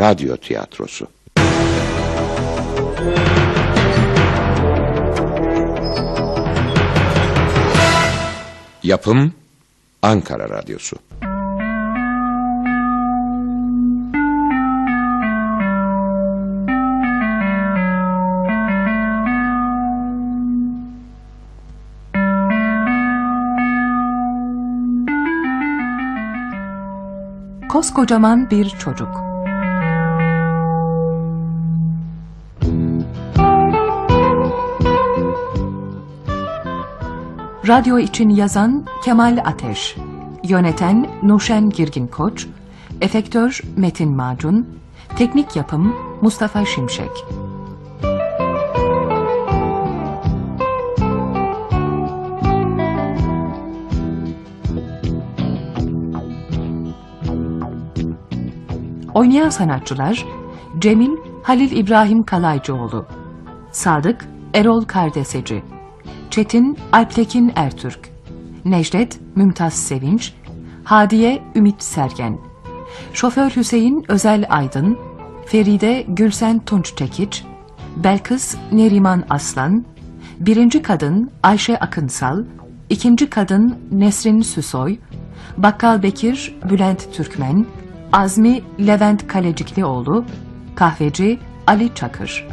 radyo tiyatrosu. Yapım Ankara Radyosu. Koskocaman bir çocuk. Radyo için yazan Kemal Ateş, yöneten Nurşen Girgin Koç, efektör Metin Macun, teknik yapım Mustafa Şimşek. Oynayan sanatçılar Cemil Halil İbrahim Kalaycıoğlu, Sadık Erol Kardeseci, Çetin Alptekin Ertürk, Necdet Mümtaz Sevinç, Hadiye Ümit Sergen, Şoför Hüseyin Özel Aydın, Feride Gülsen Tunç Tekiç, Belkıs Neriman Aslan, birinci kadın Ayşe Akınsal, ikinci kadın Nesrin Süsoy, Bakkal Bekir Bülent Türkmen, Azmi Levent Kaleciklioğlu, kahveci Ali Çakır.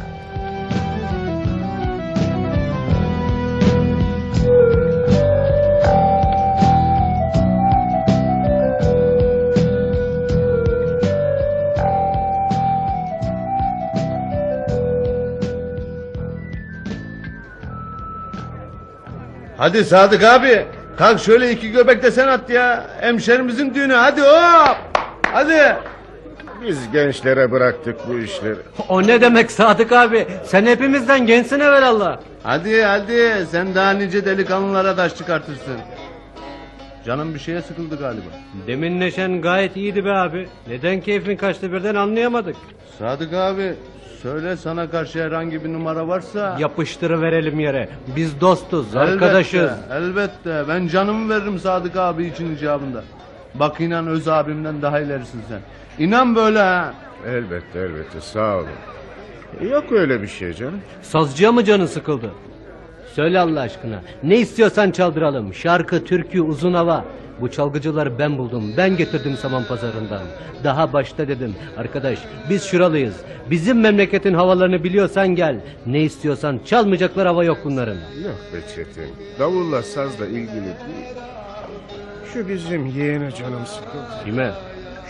Hadi Sadık abi. Kalk şöyle iki göbek de sen at ya. Hemşerimizin düğünü hadi hop. Hadi. Biz gençlere bıraktık bu işleri. O ne demek Sadık abi? Sen hepimizden gençsin evvelallah. Hadi hadi sen daha nice delikanlılara taş çıkartırsın. Canım bir şeye sıkıldı galiba. Demin neşen gayet iyiydi be abi. Neden keyfin kaçtı birden anlayamadık. Sadık abi söyle sana karşı herhangi bir numara varsa. Yapıştırıverelim yere. Biz dostuz, Elbette, arkadaşız. Elbette ben canımı veririm Sadık abi için icabında. Bak inan öz abimden daha ilerisin sen. İnan böyle ha. Elbette elbette sağ olun. Yok öyle bir şey canım. Sazcıya mı canın sıkıldı? Söyle Allah aşkına. Ne istiyorsan çaldıralım. Şarkı, türkü, uzun hava. Bu çalgıcıları ben buldum. Ben getirdim saman pazarından. Daha başta dedim. Arkadaş biz şuralıyız. Bizim memleketin havalarını biliyorsan gel. Ne istiyorsan çalmayacaklar hava yok bunların. Yok be Çetin. Davulla sazla ilgili değil. Şu bizim yeğene canım sıkıldı. Kime?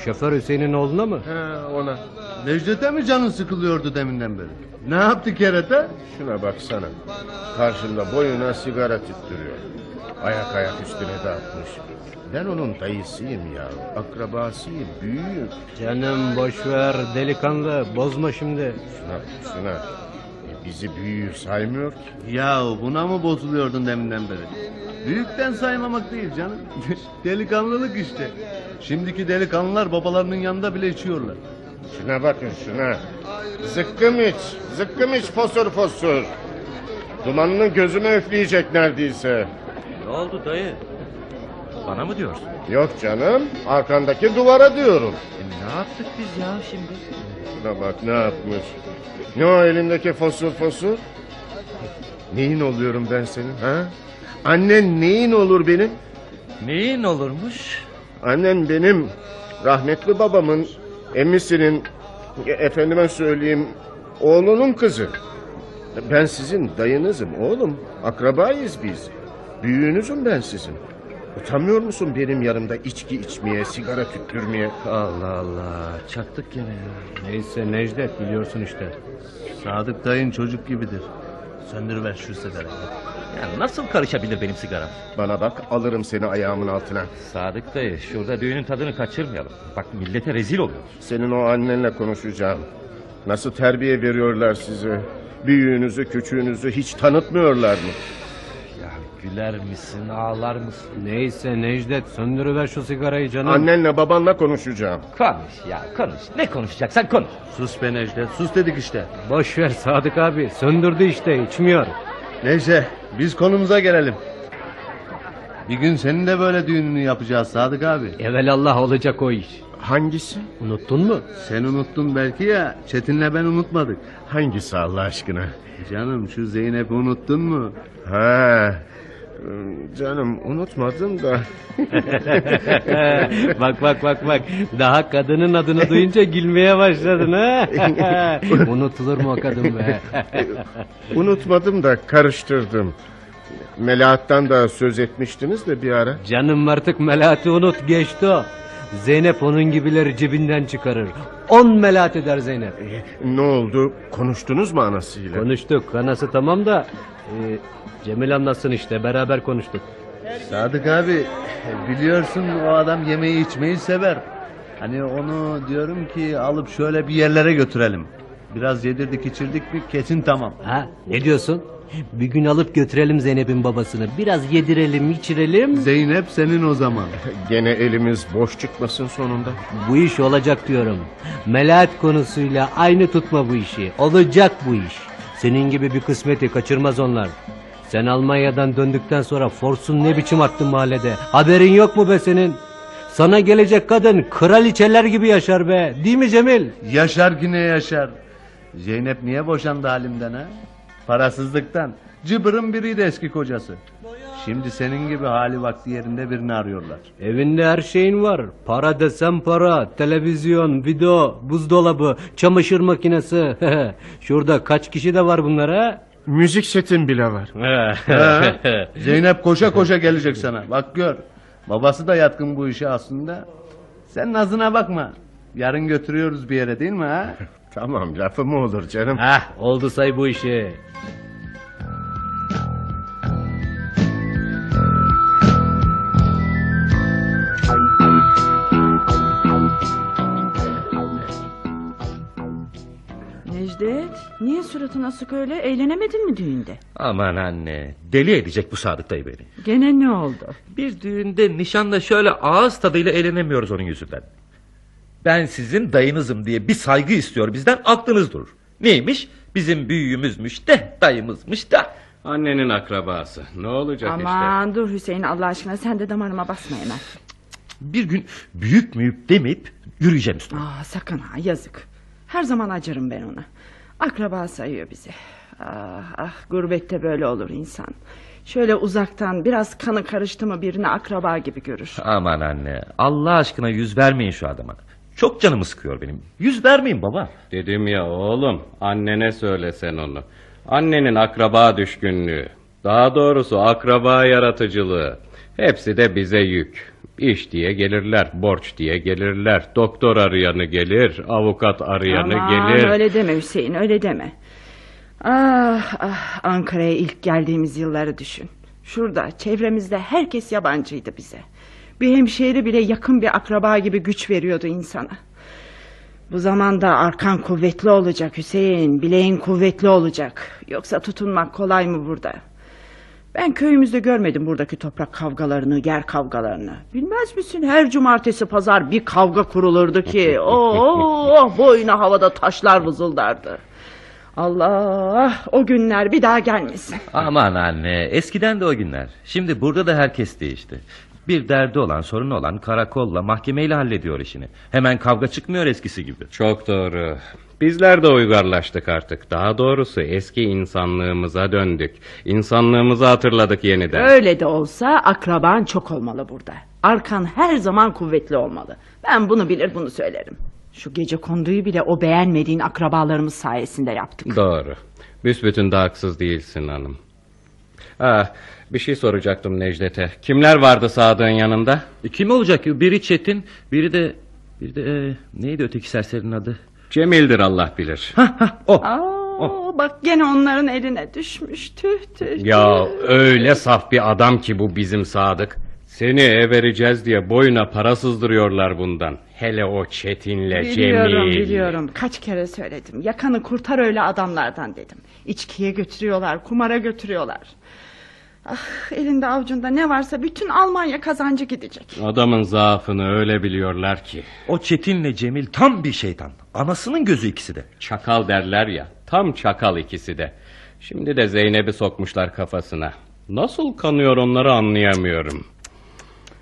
Şoför Hüseyin'in oğluna mı? He ona. Necdet'e mi canın sıkılıyordu deminden beri? Ne yaptı kerete? Şuna baksana. Karşımda boyuna sigara tüttürüyor. Ayak ayak üstüne de atmış. Ben onun dayısıyım ya. Akrabasıyım, büyüğüm. Canım boşver delikanlı bozma şimdi. Şuna, şuna. E, bizi büyüğü saymıyor ki. Ya buna mı bozuluyordun deminden beri? Büyükten saymamak değil canım. Delikanlılık işte. Şimdiki delikanlılar babalarının yanında bile içiyorlar. Şuna bakın şuna. Zıkkım iç. Zıkkım iç fosur fosur. Dumanını gözüme üfleyecek neredeyse. Ne oldu dayı? Bana mı diyorsun? Yok canım. Arkandaki duvara diyorum. E, ne yaptık biz ya şimdi? Şuna bak ne yapmış. Ne o elindeki fosur fosur? Neyin oluyorum ben senin ha? Annen neyin olur benim? Neyin olurmuş? Annen benim rahmetli babamın emmisinin e, efendime söyleyeyim oğlunun kızı. Ben sizin dayınızım oğlum. Akrabayız biz. Büyüğünüzüm ben sizin. Utanmıyor musun benim yanımda içki içmeye, sigara tüttürmeye? Allah Allah çattık gene ya. Neyse Necdet biliyorsun işte. Sadık dayın çocuk gibidir. Söndürüver şu sigarayı. Ya nasıl karışabilir benim sigaram? Bana bak alırım seni ayağımın altına. Sadık dayı şurada düğünün tadını kaçırmayalım. Bak millete rezil oluyoruz. Senin o annenle konuşacağım. Nasıl terbiye veriyorlar size? Büyüğünüzü, küçüğünüzü hiç tanıtmıyorlar mı? Ya güler misin ağlar mısın? Neyse Necdet söndürüver şu sigarayı canım. Annenle babanla konuşacağım. Konuş ya konuş. Ne konuşacaksan konuş. Sus be Necdet sus dedik işte. Boş ver Sadık abi söndürdü işte içmiyor. Neyse biz konumuza gelelim. Bir gün senin de böyle düğününü yapacağız Sadık abi. Evelallah olacak o iş. Hangisi? Unuttun mu? Sen unuttun belki ya. Çetin'le ben unutmadık. Hangisi Allah aşkına? Canım şu Zeynep'i unuttun mu? Ha, canım unutmadım da. bak bak bak bak. Daha kadının adını duyunca gülmeye başladın ha. Unutulur mu o kadın be? Unutmadım da karıştırdım. Melahat'tan da söz etmiştiniz de bir ara. Canım artık Melahat'i unut geçti o. Zeynep onun gibileri cebinden çıkarır. On melahat eder Zeynep. Ne oldu? Konuştunuz mu anasıyla? Konuştuk. Anası tamam da... e, Cemil anlatsın işte. Beraber konuştuk. Sadık abi biliyorsun o adam yemeği içmeyi sever. Hani onu diyorum ki alıp şöyle bir yerlere götürelim. Biraz yedirdik içirdik mi kesin tamam. Ha ne diyorsun? Bir gün alıp götürelim Zeynep'in babasını. Biraz yedirelim, içirelim. Zeynep senin o zaman. Gene elimiz boş çıkmasın sonunda. Bu iş olacak diyorum. Melahat konusuyla aynı tutma bu işi. Olacak bu iş. Senin gibi bir kısmeti kaçırmaz onlar. Sen Almanya'dan döndükten sonra Fors'un ne biçim attın mahallede. Haberin yok mu be senin? Sana gelecek kadın kraliçeler gibi yaşar be. Değil mi Cemil? Yaşar yine yaşar. Zeynep niye boşandı halimden ha? Parasızlıktan. Cıbırın biriydi eski kocası. Şimdi senin gibi hali vakti yerinde birini arıyorlar. Evinde her şeyin var. Para desem para, televizyon, video, buzdolabı, çamaşır makinesi. Şurada kaç kişi de var bunlara? Müzik setin bile var. Ha? Zeynep koşa koşa gelecek sana. Bak gör. Babası da yatkın bu işe aslında. Sen nazına bakma. Yarın götürüyoruz bir yere değil mi ha? Tamam lafı mı olur canım? Heh, oldu say bu işi. Niye suratın asık öyle? Eğlenemedin mi düğünde? Aman anne deli edecek bu Sadık dayı beni. Gene ne oldu? Bir düğünde nişanda şöyle ağız tadıyla eğlenemiyoruz onun yüzünden. Ben sizin dayınızım diye bir saygı istiyor bizden aklınız durur. Neymiş? Bizim büyüğümüzmüş de dayımızmış da. Annenin akrabası. Ne olacak işte? Aman dur Hüseyin Allah aşkına sen de damarıma basma hemen. Bir gün büyük müyük demeyip yürüyeceğim üstüne. Aa, sakın ha yazık. Her zaman acırım ben ona. Akraba sayıyor bizi. Ah, ah gurbette böyle olur insan. Şöyle uzaktan biraz kanı karıştı mı birini akraba gibi görür. Aman anne Allah aşkına yüz vermeyin şu adama. Çok canımı sıkıyor benim. Yüz vermeyin baba. Dedim ya oğlum annene söyle sen onu. Annenin akraba düşkünlüğü. Daha doğrusu akraba yaratıcılığı. Hepsi de bize yük. İş diye gelirler, borç diye gelirler. Doktor arayanı gelir, avukat arayanı Aman gelir. öyle deme Hüseyin öyle deme. Ah ah Ankara'ya ilk geldiğimiz yılları düşün. Şurada çevremizde herkes yabancıydı bize. Bir hemşehri bile yakın bir akraba gibi güç veriyordu insana. Bu zamanda arkan kuvvetli olacak Hüseyin. Bileğin kuvvetli olacak. Yoksa tutunmak kolay mı burada? Ben köyümüzde görmedim buradaki toprak kavgalarını, yer kavgalarını. Bilmez misin her cumartesi pazar bir kavga kurulurdu ki. Oh, boyuna havada taşlar vızıldardı. Allah o günler bir daha gelmesin. Aman anne eskiden de o günler. Şimdi burada da herkes değişti. Bir derdi olan sorunu olan karakolla mahkemeyle hallediyor işini. Hemen kavga çıkmıyor eskisi gibi. Çok doğru. Bizler de uygarlaştık artık. Daha doğrusu eski insanlığımıza döndük. İnsanlığımızı hatırladık yeniden. Öyle de olsa akraban çok olmalı burada. Arkan her zaman kuvvetli olmalı. Ben bunu bilir bunu söylerim. Şu gece konduyu bile o beğenmediğin akrabalarımız sayesinde yaptık. Doğru. Büsbütün de haksız değilsin hanım. Ah, bir şey soracaktım Necdet'e. Kimler vardı Sadık'ın yanında? E, Kim olacak ki? Biri Çetin, biri de... Bir de e, neydi öteki serserinin adı? Cemil'dir Allah bilir. O. Aa, bak gene onların eline düşmüş. Tüh tüh. Ya tüh. öyle saf bir adam ki bu bizim Sadık. Seni ev vereceğiz diye boyuna para sızdırıyorlar bundan. Hele o Çetin'le Biliyorum Cemil. biliyorum kaç kere söyledim yakanı kurtar öyle adamlardan dedim İçkiye götürüyorlar kumara götürüyorlar Ah, elinde avucunda ne varsa bütün Almanya kazancı gidecek Adamın zaafını öyle biliyorlar ki. O Çetin'le Cemil tam bir şeytan. Anasının gözü ikisi de. Çakal derler ya. Tam çakal ikisi de. Şimdi de Zeynep'i sokmuşlar kafasına. Nasıl kanıyor onları anlayamıyorum.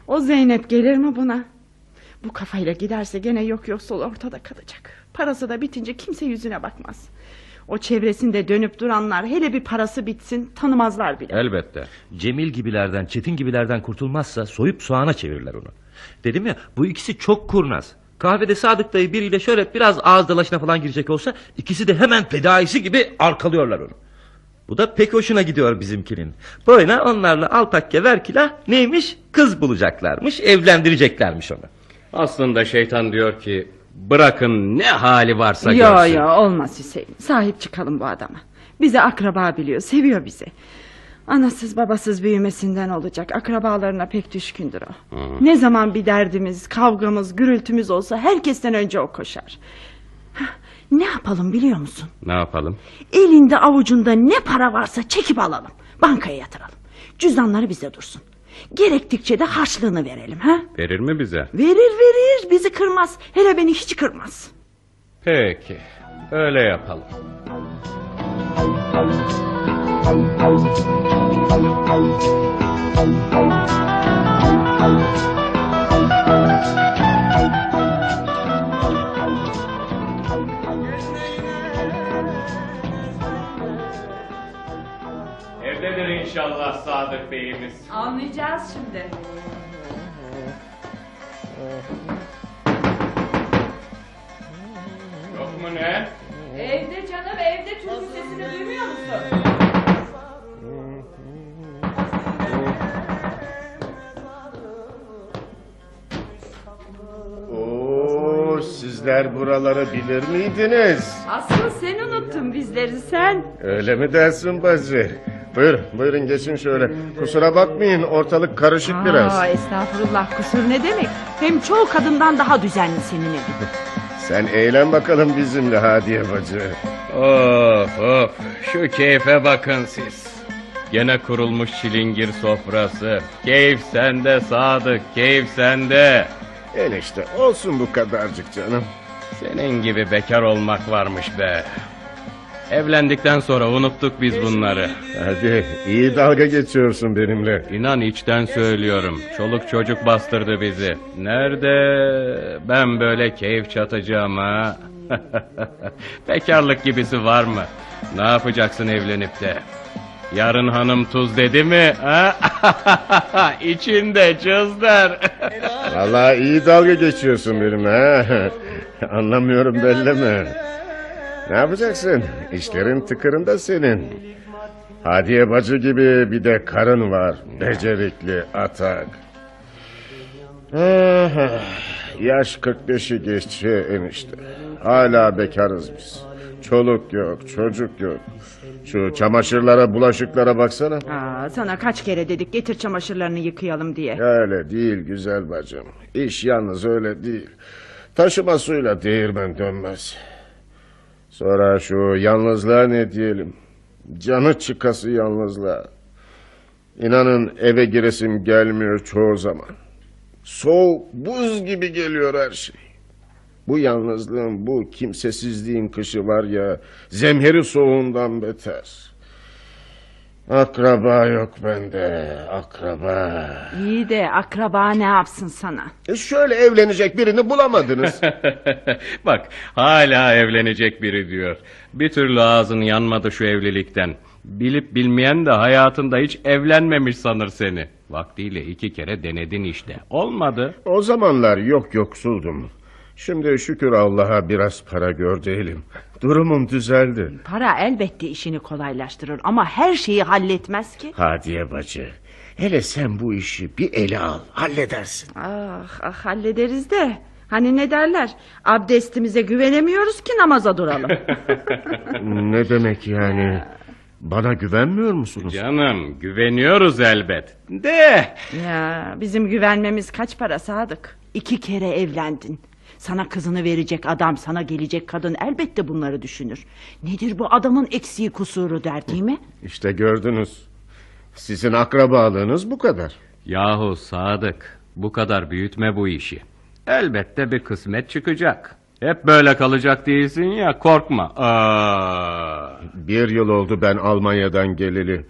O Zeynep gelir mi buna? Bu kafayla giderse gene yok yoksul ortada kalacak. Parası da bitince kimse yüzüne bakmaz. O çevresinde dönüp duranlar hele bir parası bitsin tanımazlar bile. Elbette. Cemil gibilerden, Çetin gibilerden kurtulmazsa soyup soğana çevirirler onu. Dedim ya bu ikisi çok kurnaz. Kahvede Sadık dayı biriyle şöyle biraz ağız dalaşına falan girecek olsa ikisi de hemen fedaisi gibi arkalıyorlar onu. Bu da pek hoşuna gidiyor bizimkinin. Boyuna onlarla altakke verkilah neymiş kız bulacaklarmış evlendireceklermiş onu. Aslında şeytan diyor ki bırakın ne hali varsa Yo görsün. yo olmaz Hüseyin. Sahip çıkalım bu adama. Bize akraba biliyor, seviyor bizi. Anasız babasız büyümesinden olacak. Akrabalarına pek düşkündür o. Ne zaman bir derdimiz, kavgamız, gürültümüz olsa herkesten önce o koşar. Ne yapalım biliyor musun? Ne yapalım? Elinde avucunda ne para varsa çekip alalım. Bankaya yatıralım. Cüzdanları bize dursun. Gerektikçe de harçlığını verelim. ha? Verir mi bize? Verir verir bizi kırmaz. Hele beni hiç kırmaz. Peki. Öyle yapalım. Evdedir Sadık Bey'imiz. Anlayacağız şimdi. Yok mu ne? Evde canım evde türkü sesini duymuyor musun? Oo, sizler buraları bilir miydiniz? Asıl sen unuttun bizleri sen. Öyle mi dersin bacı? Buyur, buyurun geçin şöyle. Kusura bakmayın ortalık karışık biraz. Aa, estağfurullah kusur ne demek? Hem çoğu kadından daha düzenli senin evin. Sen eğlen bakalım bizimle Hadiye bacı. Of of şu keyfe bakın siz. Gene kurulmuş çilingir sofrası. Keyif sende Sadık, keyif sende. Enişte olsun bu kadarcık canım. Senin gibi bekar olmak varmış be. Evlendikten sonra unuttuk biz bunları. Hadi iyi dalga geçiyorsun benimle. İnan içten söylüyorum. Çoluk çocuk bastırdı bizi. Nerede ben böyle keyif çatacağım ha? Bekarlık gibisi var mı? Ne yapacaksın evlenip de? Yarın hanım tuz dedi mi? Ha? İçinde cızdır. Vallahi iyi dalga geçiyorsun benimle ha. Anlamıyorum belleme. Ne yapacaksın? İşlerin tıkırında senin. Hadiye bacı gibi bir de karın var. Becerikli, atak. Yaş 45'i geçti enişte. Hala bekarız biz. Çoluk yok, çocuk yok. Şu çamaşırlara, bulaşıklara baksana. Aa, sana kaç kere dedik getir çamaşırlarını yıkayalım diye. Öyle değil güzel bacım. İş yalnız öyle değil. Taşıma suyla değirmen dönmez. Sonra şu yalnızlığa ne diyelim. Canı çıkası yalnızlığa. İnanın eve giresim gelmiyor çoğu zaman. Soğuk buz gibi geliyor her şey. Bu yalnızlığın, bu kimsesizliğin kışı var ya, zemheri soğuğundan beter. Akraba yok bende, akraba. İyi de akraba ne yapsın sana? E şöyle evlenecek birini bulamadınız. Bak hala evlenecek biri diyor. Bir türlü ağzın yanmadı şu evlilikten. Bilip bilmeyen de hayatında hiç evlenmemiş sanır seni. Vaktiyle iki kere denedin işte. Olmadı. o zamanlar yok yoksuldum. Şimdi şükür Allah'a biraz para gördü elim. Durumum düzeldi. Para elbette işini kolaylaştırır ama her şeyi halletmez ki. Hadiye bacı. Hele sen bu işi bir ele al. Halledersin. Ah, ah hallederiz de. Hani ne derler? Abdestimize güvenemiyoruz ki namaza duralım. ne demek yani? Bana güvenmiyor musunuz? Canım güveniyoruz elbet. De ya bizim güvenmemiz kaç para Sadık? İki kere evlendin. Sana kızını verecek adam, sana gelecek kadın elbette bunları düşünür. Nedir bu adamın eksiği kusuru der değil mi? İşte gördünüz. Sizin akrabalığınız bu kadar. yahu Sadık bu kadar büyütme bu işi. Elbette bir kısmet çıkacak. Hep böyle kalacak değilsin ya korkma. Aa. Bir yıl oldu ben Almanya'dan geleli.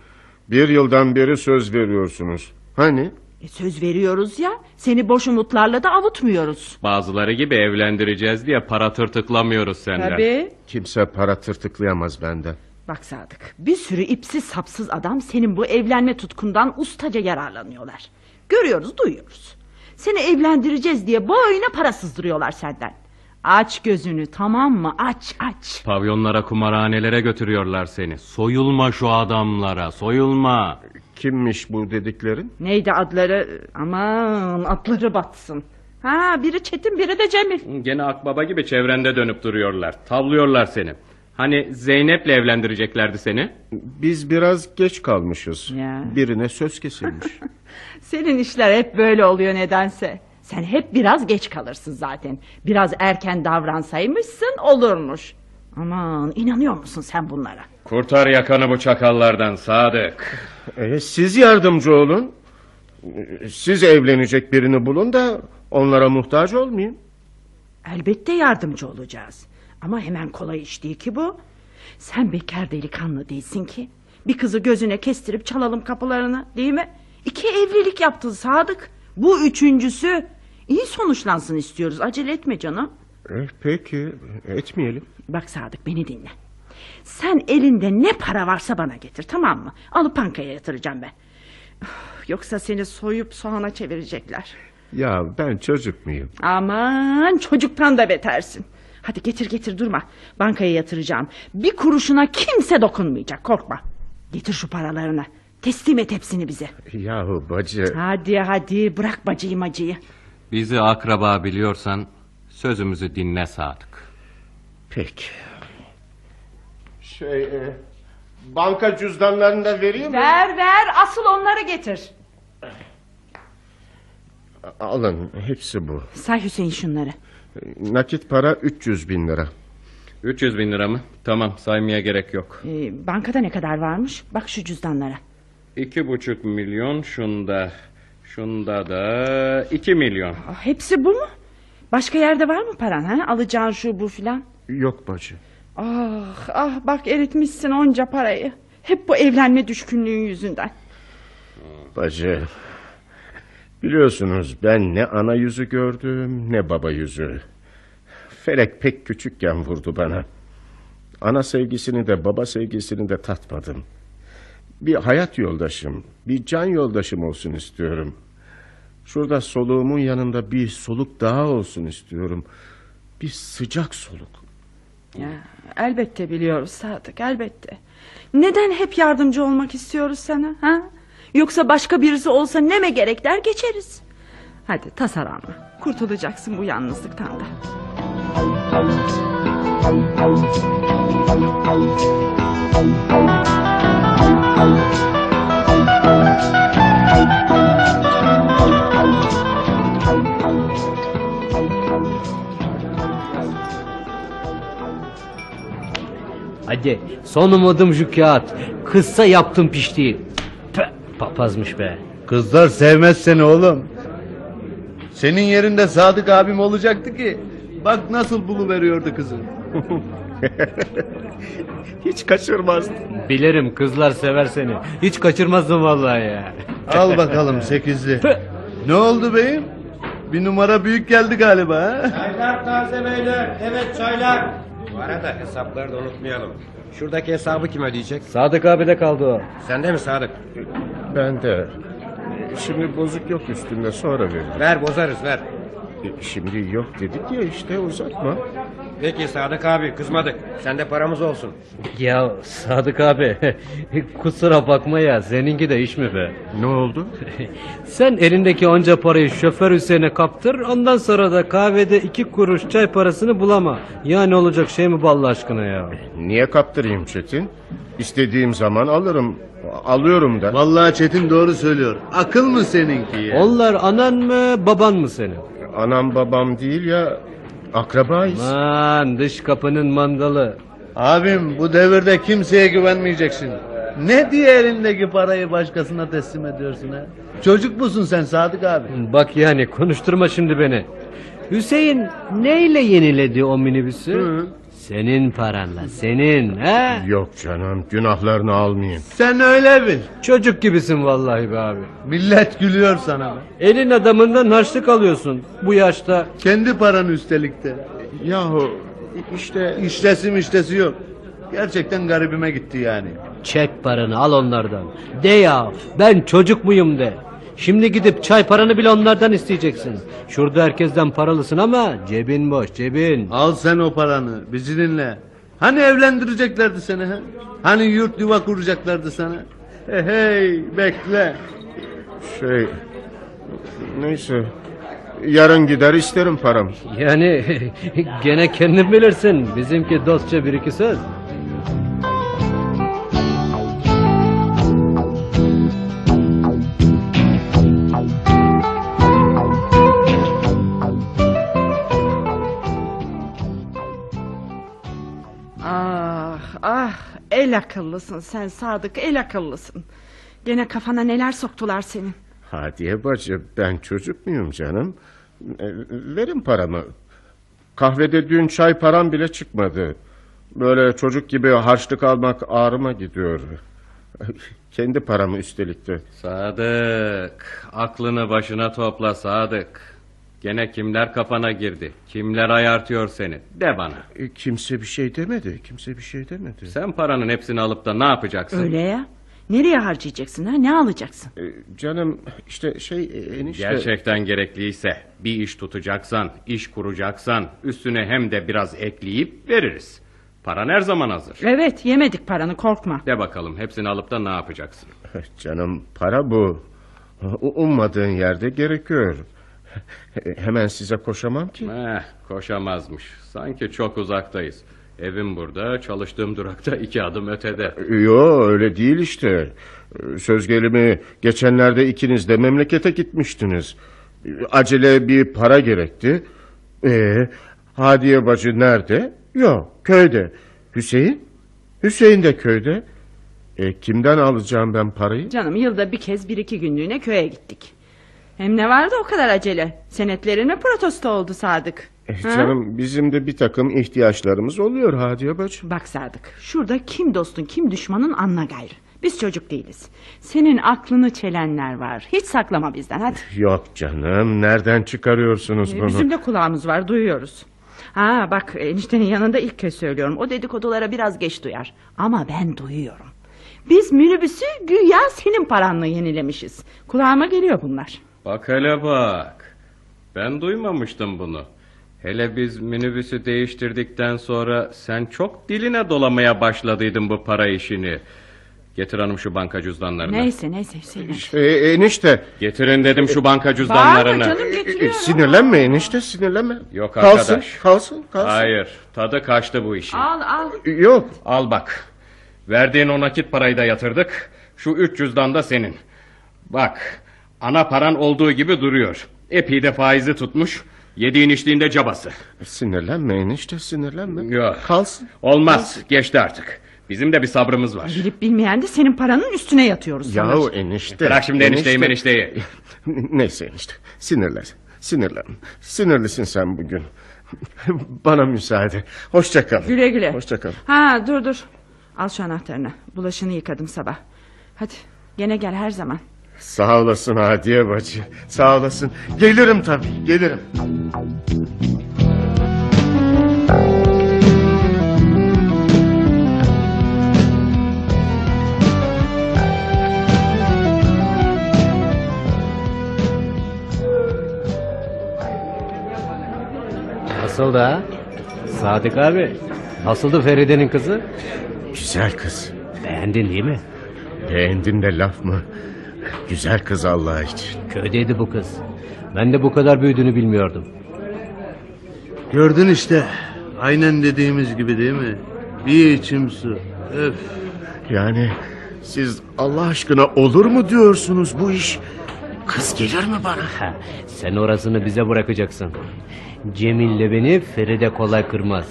Bir yıldan beri söz veriyorsunuz. Hani? E, söz veriyoruz ya seni boş umutlarla da avutmuyoruz. Bazıları gibi evlendireceğiz diye para tırtıklamıyoruz senden. Tabii. Kimse para tırtıklayamaz benden. Bak Sadık bir sürü ipsiz sapsız adam senin bu evlenme tutkundan ustaca yararlanıyorlar. Görüyoruz duyuyoruz. Seni evlendireceğiz diye boyuna para sızdırıyorlar senden. Aç gözünü tamam mı aç aç. Pavyonlara kumarhanelere götürüyorlar seni. Soyulma şu adamlara soyulma. Kimmiş bu dediklerin? Neydi adları aman atları batsın. Ha biri Çetin biri de Cemil. Gene akbaba gibi çevrende dönüp duruyorlar. Tavlıyorlar seni. Hani Zeynep'le evlendireceklerdi seni. Biz biraz geç kalmışız. Ya. Birine söz kesilmiş. Senin işler hep böyle oluyor nedense. Sen hep biraz geç kalırsın zaten. Biraz erken davransaymışsın olurmuş. Aman inanıyor musun sen bunlara? Kurtar yakanı bu çakallardan Sadık. E, siz yardımcı olun. Siz evlenecek birini bulun da onlara muhtaç olmayayım. Elbette yardımcı olacağız. Ama hemen kolay iş değil ki bu. Sen bekar delikanlı değilsin ki. Bir kızı gözüne kestirip çalalım kapılarını değil mi? İki evlilik yaptın Sadık. Bu üçüncüsü. İyi sonuçlansın istiyoruz. Acele etme canım. E, peki etmeyelim. Bak Sadık beni dinle. Sen elinde ne para varsa bana getir tamam mı? Alıp bankaya yatıracağım ben. Yoksa seni soyup soğana çevirecekler. Ya ben çocuk muyum? Aman çocuktan da betersin. Hadi getir getir durma. Bankaya yatıracağım. Bir kuruşuna kimse dokunmayacak korkma. Getir şu paralarını. Teslim et hepsini bize. Yahu bacı. Hadi hadi bırak bacıyı macıyı. Bizi akraba biliyorsan sözümüzü dinle Sadık. Peki. Şey e, banka cüzdanlarını da vereyim mi? Ver ver asıl onları getir. Alın hepsi bu. Say Hüseyin şunları. Nakit para 300 bin lira. 300 bin lira mı? Tamam saymaya gerek yok. Ee, bankada ne kadar varmış? Bak şu cüzdanlara. İki buçuk milyon şunda. Şunda da iki milyon. Ah, hepsi bu mu? Başka yerde var mı paran? Ha? Alacağın şu bu filan. Yok bacı. Ah ah bak eritmişsin onca parayı. Hep bu evlenme düşkünlüğün yüzünden. Bacı. Biliyorsunuz ben ne ana yüzü gördüm ne baba yüzü. Felek pek küçükken vurdu bana. Ana sevgisini de baba sevgisini de tatmadım. Bir hayat yoldaşım, bir can yoldaşım olsun istiyorum. Şurada soluğumun yanında bir soluk daha olsun istiyorum. Bir sıcak soluk. Ya, elbette biliyoruz Sadık elbette. Neden hep yardımcı olmak istiyoruz sana? Ha? Yoksa başka birisi olsa neme gerek der geçeriz. Hadi tasaranma. Kurtulacaksın bu yalnızlıktan da. Hadi son umudum şu kağıt. Kızsa yaptım piştiği. Tüh, papazmış be. Kızlar sevmez seni oğlum. Senin yerinde Sadık abim olacaktı ki. Bak nasıl bulu veriyordu kızı. Hiç kaçırmazdım. Bilirim kızlar sever seni. Hiç kaçırmazdım vallahi ya. Al bakalım sekizli. ne oldu beyim? Bir numara büyük geldi galiba ha? Çaylar taze beyler. Evet çaylar. Bu arada hesapları da unutmayalım. Şuradaki hesabı kim ödeyecek? Sadık abi de kaldı o. Sende mi Sadık? Ben de. Şimdi bozuk yok üstünde sonra veririm. Ver bozarız ver. E, Şimdi yok dedik ya işte uzatma. Peki Sadık abi kızmadık. Sende paramız olsun. Ya Sadık abi kusura bakma ya seninki de iş mi be? Ne oldu? Sen elindeki onca parayı şoför Hüseyin'e kaptır ondan sonra da kahvede iki kuruş çay parasını bulama. Ya ne olacak şey mi bu Allah aşkına ya? Niye kaptırayım Çetin? İstediğim zaman alırım. Alıyorum da. Vallahi Çetin doğru söylüyor. Akıl mı seninki ya? Onlar anan mı baban mı senin? Anam babam değil ya akrabayız. Aman dış kapının mandalı. Abim bu devirde kimseye güvenmeyeceksin. Ne diye elindeki parayı başkasına teslim ediyorsun ha? Çocuk musun sen Sadık abi? Bak yani konuşturma şimdi beni. Hüseyin neyle yeniledi o minibüsü? Senin paranla senin he? Yok canım günahlarını almayayım. Sen öyle bil. Çocuk gibisin vallahi be abi. Millet gülüyor sana be. Elin adamından harçlık alıyorsun bu yaşta. Kendi paranı üstelik de. Yahu işte İştesi miştesi yok. Gerçekten garibime gitti yani. Çek paranı al onlardan. De ya ben çocuk muyum de. Şimdi gidip çay paranı bile onlardan isteyeceksin. Şurada herkesten paralısın ama cebin boş cebin. Al sen o paranı bizi dinle. Hani evlendireceklerdi seni ha? Hani yurt yuva kuracaklardı sana? Hey, hey bekle. şey neyse yarın gider isterim param. Yani gene kendin bilirsin. Bizimki dostça bir iki söz. El akıllısın sen Sadık el akıllısın. Gene kafana neler soktular senin. Hadiye bacı ben çocuk muyum canım? E, Verin paramı. Kahvede dün çay param bile çıkmadı. Böyle çocuk gibi harçlık almak ağrıma gidiyor. Kendi paramı üstelik de. Sadık, aklını başına topla Sadık. Gene kimler kafana girdi? Kimler ayartıyor seni? De bana. E, Kimse bir şey demedi. Kimse bir şey demedi. Sen paranın hepsini alıp da ne yapacaksın? Öyle ya. Nereye harcayacaksın ha ne alacaksın? E, Canım işte şey e, enişte... Gerçekten gerekliyse bir iş tutacaksan, iş kuracaksan üstüne hem de biraz ekleyip veririz. Paran her zaman hazır. Evet yemedik paranı korkma. De bakalım hepsini alıp da ne yapacaksın? Canım para bu. Ummadığın yerde gerekiyor. Hemen size koşamam ki. Eh, koşamazmış. Sanki çok uzaktayız. Evim burada, çalıştığım durakta iki adım ötede. Yo öyle değil işte. Söz gelimi geçenlerde ikiniz de memlekete gitmiştiniz. Acele bir para gerekti. Ee, Hadiye bacı nerede? Yok köyde. Hüseyin? Hüseyin de köyde. E, kimden alacağım ben parayı? Canım yılda bir kez bir iki günlüğüne köye gittik. Hem ne vardı o kadar acele? Senetlerin mi protesto oldu Sadık? E, Ha? canım bizim de bir takım ihtiyaçlarımız oluyor Hadiye bacı. Bak Sadık şurada kim dostun kim düşmanın anla gayrı. Biz çocuk değiliz. Senin aklını çelenler var. Hiç saklama bizden hadi. Yok canım nereden çıkarıyorsunuz Ee, bunu? Bizim de kulağımız var duyuyoruz. Ha bak eniştenin yanında ilk kez söylüyorum. O dedikodulara biraz geç duyar. Ama ben duyuyorum. Biz minibüsü güya senin paranla yenilemişiz. Kulağıma geliyor bunlar. Bak hele bak. Ben duymamıştım bunu. Hele biz minibüsü değiştirdikten sonra sen çok diline dolamaya başladıydın bu para işini. Getir hanım şu banka cüzdanlarını. Neyse neyse Hüseyin. E, enişte Getirin dedim şu banka Bağırma cüzdanlarını. canım e, getiriyorum. sinirlenme enişte sinirlenme. Yok kalsın, arkadaş. Kalsın kalsın. Hayır tadı kaçtı bu işin. Al al. Yok Al bak. Verdiğin o nakit parayı da yatırdık. Şu 300 dan da senin. Bak. Ana paran olduğu gibi duruyor. Epey de faizi tutmuş. Yediğin içtiğinde cabası. Sinirlenme enişte sinirlenme. Yok. Kalsın. Olmaz. Geçti artık. Bizim de bir sabrımız var. Bilip bilmeyen de senin paranın üstüne yatıyoruz Yahu sanır. enişte. Bırak şimdi enişteyi menişteyi. Neyse enişte sinirlen. Sinirlen. Sinirlisin sen bugün. Bana müsaade. Hoşça kal. Güle güle. Hoşça kal. Ha dur dur. Al şu anahtarını. Bulaşını yıkadım sabah. Hadi gene gel her zaman. Sağ olasın Hadiye bacı. Sağ olasın. Gelirim tabii gelirim. Nasıl da? Sadık abi. Nasıldı Feride'nin kızı? Güzel kız. Beğendin değil mi? Beğendin de laf mı? Güzel kız Allah için. Köydeydi bu kız. Ben de bu kadar büyüdüğünü bilmiyordum. Gördün işte. Aynen dediğimiz gibi değil mi? Bir içim su. Öf. Yani siz Allah aşkına olur mu diyorsunuz bu iş? Kız gelir mi bana? Ha, sen orasını bize bırakacaksın. Cemil'le beni Feride kolay kırmaz.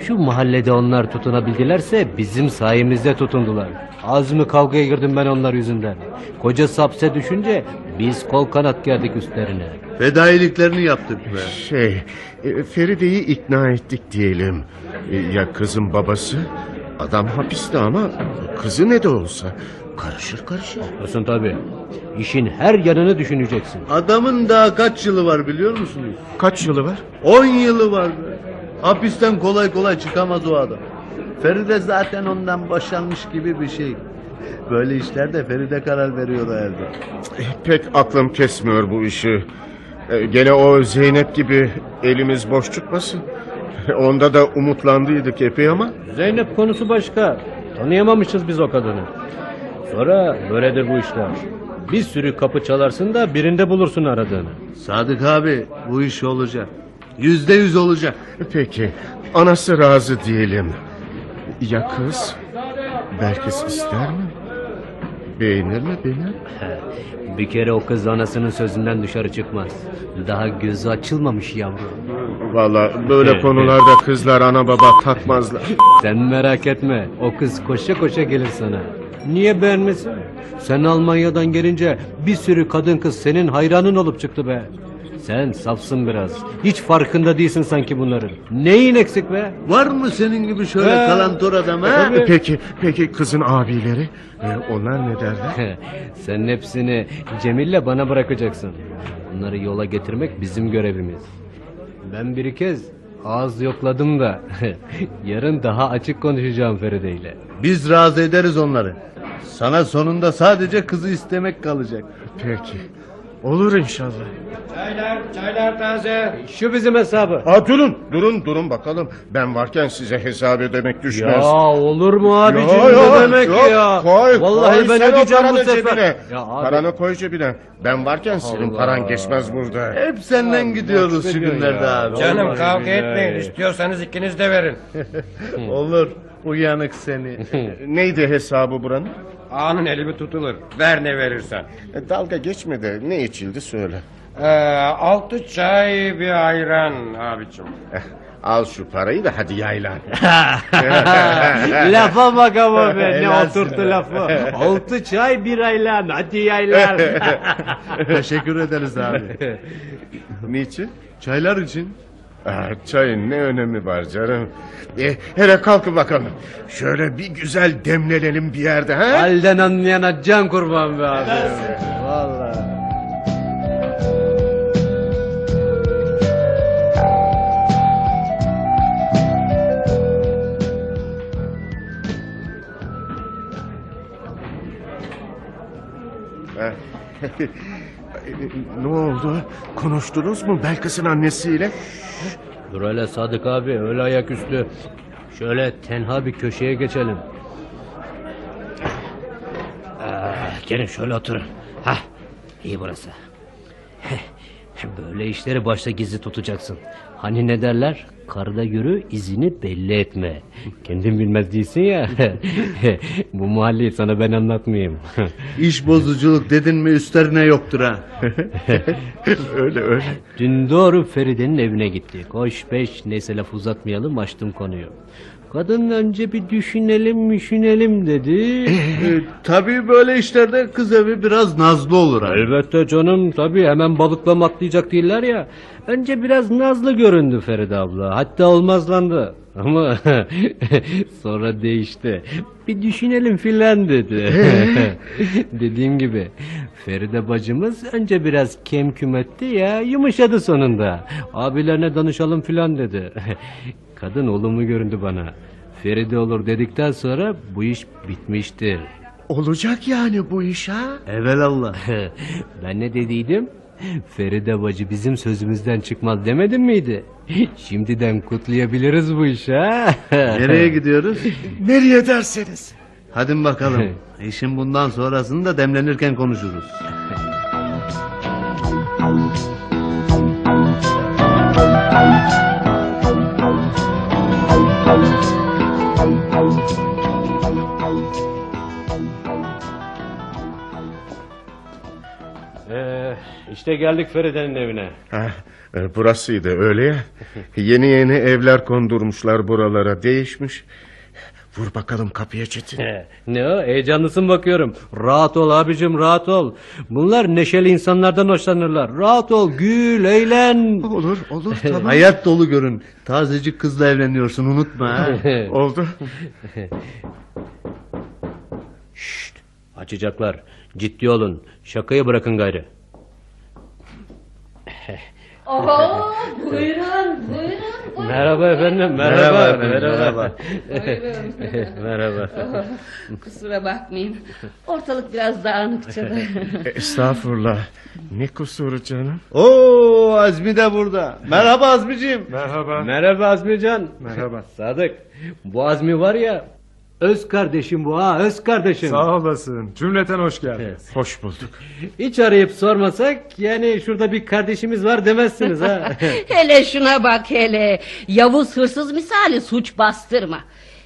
Şu mahallede onlar tutunabildilerse bizim sayemizde tutundular. Az mı kavgaya girdim ben onlar yüzünden. Koca sapse düşünce biz kol kanat geldik üstlerine. Fedailiklerini yaptık be. Şey, e, Feride'yi ikna ettik diyelim. E, Ya kızın babası? Adam hapiste ama kızı ne de olsa karışır karışır. Haklısın tabii. İşin her yanını düşüneceksin. Adamın daha kaç yılı var biliyor musunuz? Kaç yılı var? 10 yılı var be. Hapisten kolay kolay çıkamaz o adam. Feride zaten ondan boşanmış gibi bir şey. Böyle işlerde Feride karar veriyor herhalde. E, Pek aklım kesmiyor bu işi. E, Gene o Zeynep gibi elimiz boş çıkmasın. Onda da umutlandıydık epey ama Zeynep konusu başka. Tanıyamamışız biz o kadını. Sonra böyledir bu işler. Bir sürü kapı çalarsın da birinde bulursun aradığını. Sadık abi bu iş olacak. Yüzde yüz olacak. Peki anası razı diyelim. Ya kız? Belki ister mi? Beğenir mi beni? Bir kere o kız anasının sözünden dışarı çıkmaz. Daha gözü açılmamış yavrum. Valla böyle konularda kızlar ana baba takmazlar. Sen merak etme. O kız koşa koşa gelir sana. Niye beğenmesin? Sen Almanya'dan gelince bir sürü kadın kız senin hayranın olup çıktı be. Sen safsın biraz. Hiç farkında değilsin sanki bunların. Neyin eksik be? Var mı senin gibi şöyle He. kalantor adam ha? Tabii. Peki, peki kızın abileri? E, onlar ne derler? Sen hepsini Cemil'le bana bırakacaksın. Bunları yola getirmek bizim görevimiz. Ben bir kez ağız yokladım da yarın daha açık konuşacağım Feride ile. Biz razı ederiz onları. Sana sonunda sadece kızı istemek kalacak. Peki. Olur inşallah. Çaylar, çaylar taze. Şu bizim hesabı. Ha durun, durun, durun bakalım. Ben varken size hesap ödemek düşmez. Ya olur mu abicim Yo, yo, ne demek yok, ya? Koy, Vallahi koy ben ödeyeceğim bu sefer. Cebine. Ya abi. Paranı koy cebine. Ben varken senin Allah. paran geçmez burada. Hep senden gidiyoruz şu günlerde abi. Canım Vallahi kavga etmeyin. İstiyorsanız ikiniz de verin. Olur. Uyanık seni. Neydi hesabı buranın? Ağanın eli mi tutulur? Ver ne verirsen. E, dalga geçme de ne içildi söyle. Ee, altı çay bir ayran abicim. Eh, al şu parayı da hadi yaylan. Lafa bak ama be ne oturttu lafı. Altı çay bir aylan hadi yaylan. Teşekkür ederiz abi. Niçin? Çaylar için. Ah, çayın ne önemi var canım. E, hele kalkın bakalım. Şöyle bir güzel demlenelim bir yerde. ha? Halden anlayana can kurban be abi. Vallahi. Eh. ne oldu? Konuştunuz mu Belkıs'ın annesiyle? Dur hele Sadık abi öyle ayaküstü. Şöyle tenha bir köşeye geçelim. Ah, gelin şöyle oturun. Hah, iyi burası. Böyle işleri başta gizli tutacaksın. Hani ne derler? Karda yürü izini belli etme. Kendin bilmez değilsin ya. Bu mahalleyi sana ben anlatmayayım. İş bozuculuk dedin mi üstlerine yoktur ha. öyle öyle. Dün doğru Feride'nin evine gittik. Hoş beş neyse laf uzatmayalım açtım konuyu. Kadın önce bir düşünelim düşünelim dedi. Ee, tabii böyle işlerde kız evi biraz nazlı olur ha. Elbette canım tabii hemen balıklama atlayacak değiller ya. Önce biraz nazlı göründü Feride abla. Hatta olmazlandı. Ama sonra değişti. Bir düşünelim filan dedi. Dediğim gibi Feride bacımız önce biraz kem küm etti ya yumuşadı sonunda. Abilerine danışalım filan dedi. Kadın olumlu göründü bana. Feride olur dedikten sonra bu iş bitmiştir. Olacak yani bu iş ha? Evelallah. ben ne dediydim? Feride bacı bizim sözümüzden çıkmaz demedim miydi? Şimdiden kutlayabiliriz bu işi ha? Nereye gidiyoruz? Nereye derseniz. Hadi bakalım. İşin bundan sonrasını da demlenirken konuşuruz. Ee, işte geldik Feride'nin evine. Ha, e, burasıydı öyle ya. Yeni yeni evler kondurmuşlar buralara değişmiş. Vur bakalım kapıya Çetin. ne o heyecanlısın bakıyorum. Rahat ol abicim rahat ol. Bunlar neşeli insanlardan hoşlanırlar. Rahat ol gül eğlen. Olur olur tamam. Hayat dolu görün. Tazecik kızla evleniyorsun unutma ha. Oldu. Açacaklar. Ciddi olun. Şakayı bırakın gayrı. Oho, buyurun, buyurun. Merhaba efendim. Merhaba Merhaba. efendim, Merhaba. Buyurun. merhaba. Kusura bakmayın. Ortalık biraz dağınıkçadı. Estağfurullah. Ne kusuru canım? Oo Azmi de burada. Merhaba Azmiciğim. Merhaba. Merhaba Azmican. Merhaba. Sadık. Bu Azmi var ya. Öz kardeşim bu ha. Öz kardeşim. Sağ olasın. Cümleten hoş geldin. Hoş bulduk. Hiç arayıp sormasak yani şurada bir kardeşimiz var demezsiniz ha. hele şuna bak hele. Yavuz hırsız misali suç bastırma.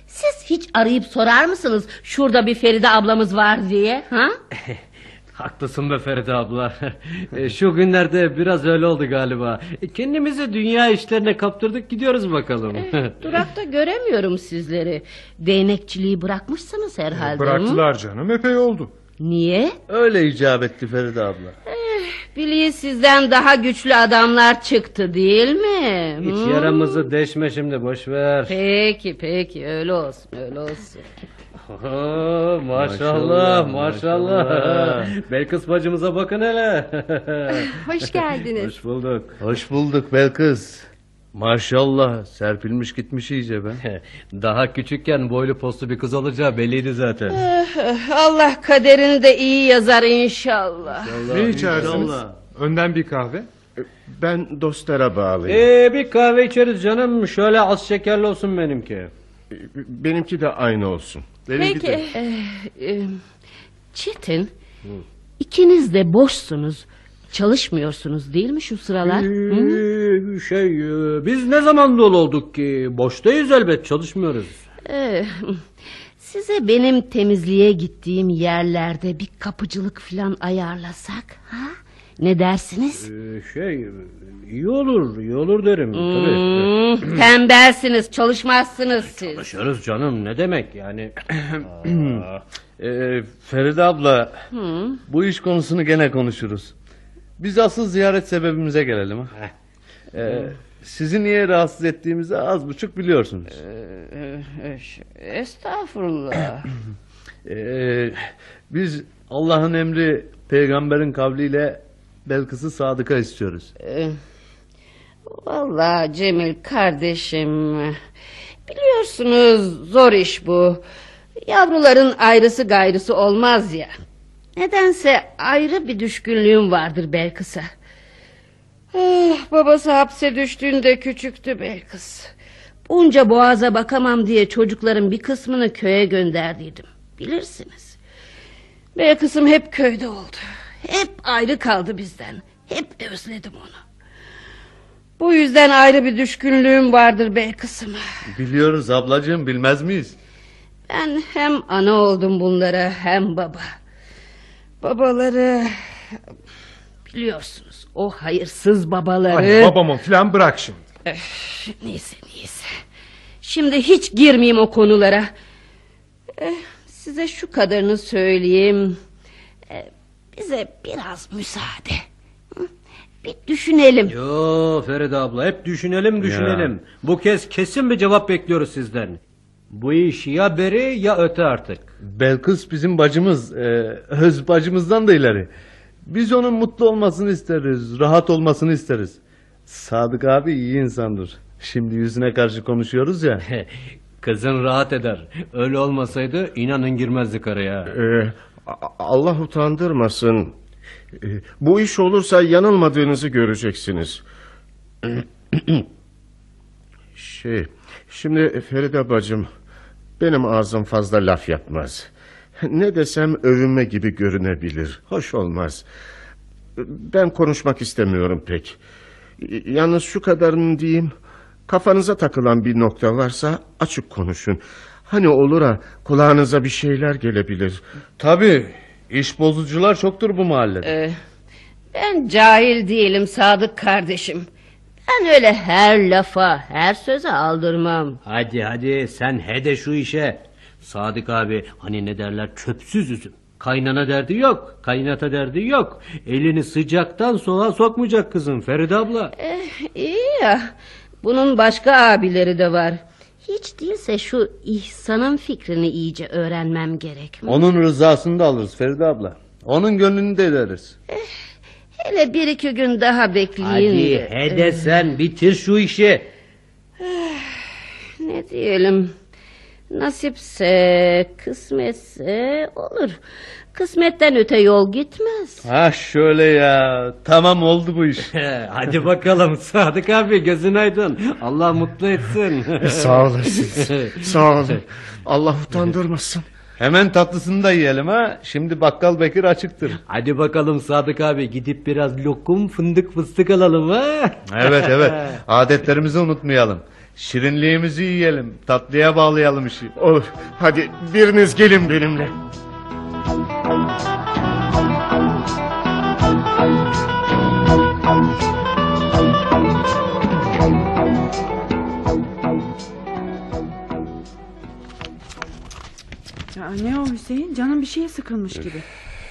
Siz hiç arayıp sorar mısınız şurada bir Feride ablamız var diye? Ha? Haklısın be Feride abla. E, Şu günlerde biraz öyle oldu galiba. E, Kendimizi dünya işlerine kaptırdık gidiyoruz bakalım. Durakta göremiyorum sizleri. Değnekçiliği bırakmışsınız herhalde. hı? Bıraktılar canım epey oldu. Niye? Öyle icap etti Feride abla. Biliyor sizden daha güçlü adamlar çıktı değil mi? Hiç Hı? yaramızı deşme şimdi boş ver. Peki peki öyle olsun öyle olsun. Oo, maşallah Maşallah, maşallah. maşallah. Belkıs bacımıza bakın hele. Hoş geldiniz. Hoş bulduk. Hoş bulduk Belkıs. Maşallah serpilmiş gitmiş iyice be. Daha küçükken boylu postlu bir kız olacağı belliydi zaten. Allah kaderini de iyi yazar inşallah. Ne içersiniz? İnşallah. Önden bir kahve. Ben dostlara bağlıyım. Ee, bir kahve içeriz canım. Şöyle az şekerli olsun benimki. Benimki de aynı olsun. Benimki de. Ee, e, Çetin ikiniz de boşsunuz. Çalışmıyorsunuz değil mi şu sıralar? Hı? Ee, şey e, biz ne zaman dolu olduk ki? Boştayız elbet çalışmıyoruz. Ee, size benim temizliğe gittiğim yerlerde bir kapıcılık falan ayarlasak ha? Ne dersiniz? Ee, şey iyi olur iyi olur derim. Tabii. Hmm, tembelsiniz, çalışmazsınız siz. Çalışırız canım ne demek yani. Ee, Feride abla bu iş konusunu gene konuşuruz. Biz asıl ziyaret sebebimize gelelim. Ha? Ee, sizi niye rahatsız ettiğimizi az buçuk biliyorsunuz. Estağfurullah. Ee, biz Allah'ın emri peygamberin kavliyle Belkıs'ı Sadık'a istiyoruz. Ee, Vallahi Cemil kardeşim biliyorsunuz zor iş bu. Yavruların ayrısı gayrısı olmaz ya. Nedense ayrı bir düşkünlüğüm vardır Belkıs'a. Ah, babası hapse düştüğünde küçüktü Belkıs. Bunca boğaza bakamam diye çocukların bir kısmını köye gönderdiydim. Bilirsiniz. Belkıs'ım hep köyde oldu. Hep ayrı kaldı bizden. Hep özledim onu. Bu yüzden ayrı bir düşkünlüğüm vardır Belkıs'ıma. Biliyoruz ablacığım bilmez miyiz? Ben hem ana oldum bunlara hem baba. Babaları... Biliyorsunuz o hayırsız babaları... Ay, babamın falan bırak şimdi. Öf, neyse neyse. Şimdi hiç girmeyeyim o konulara. Eh, size şu kadarını söyleyeyim. Bize biraz müsaade. Bir düşünelim. Yo Feride abla hep düşünelim düşünelim. Bu kez kesin bir cevap bekliyoruz sizden. Bu iş ya beri ya öte artık. Belkıs bizim bacımız, e, öz bacımızdan da ileri. Biz onun mutlu olmasını isteriz, rahat olmasını isteriz. Sadık abi iyi insandır. Şimdi yüzüne karşı konuşuyoruz ya. Kızın rahat eder. Öyle olmasaydı inanın girmezdik araya. Ee, Allah utandırmasın. Ee, bu iş olursa yanılmadığınızı göreceksiniz. şey, şimdi Feride bacım, benim ağzım fazla laf yapmaz. Ne desem övünme gibi görünebilir. Hoş olmaz. Ben konuşmak istemiyorum pek. Yalnız şu kadarını diyeyim. Kafanıza takılan bir nokta varsa açık konuşun. Hani olur ha kulağınıza bir şeyler gelebilir. Tabii, iş bozucular çoktur bu mahallede. Eh, ben cahil değilim Sadık kardeşim. Ben öyle her lafa, her söze aldırmam. Hadi hadi sen he de şu işe. Sadık abi hani ne derler çöpsüz üzüm. Kaynana derdi yok, kaynata derdi yok. Elini sıcaktan soğuğa sokmayacak kızım Feride abla. Eh, iyi ya. Bunun başka abileri de var. Hiç değilse şu İhsan'ın fikrini iyice öğrenmem gerek. Onun rızasını da alırız Feride abla. Onun gönlünü de ederiz. Hele bir iki gün daha bekleyin. Hadi hede sen bitir şu işi. Ne diyelim? Nasipse, kısmetse olur. Kısmetten öte yol gitmez. Ha şöyle ya. Tamam oldu bu iş. Hadi bakalım Sadık abi gözün aydın. Allah mutlu etsin. Sağ olasın. Sağ olun. Allah utandırmasın. Hemen tatlısını da yiyelim ha. Şimdi bakkal Bekir açıktır. Hadi bakalım Sadık abi gidip biraz lokum fındık fıstık alalım ha. Evet evet. Adetlerimizi unutmayalım. Şirinliğimizi yiyelim. Tatlıya bağlayalım işi. Olur. Hadi biriniz gelin benimle. Ya ne o Hüseyin? Canın bir şeye sıkılmış gibi.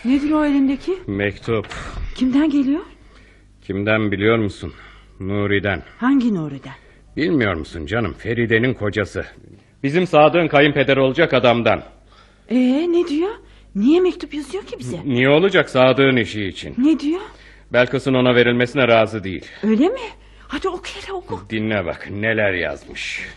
Nedir o elindeki? Mektup. Kimden geliyor? Kimden biliyor musun? Nuri'den. Hangi Nuri'den? Bilmiyor musun canım? Feride'nin kocası. Bizim Sadık'ın kayınpeder olacak adamdan. Ee ne diyor? Niye mektup yazıyor ki bize? Niye olacak Sadık'ın işi için? Ne diyor? Belkıs'ın ona verilmesine razı değil. Öyle mi? Hadi oku hele oku. Dinle bak neler yazmış.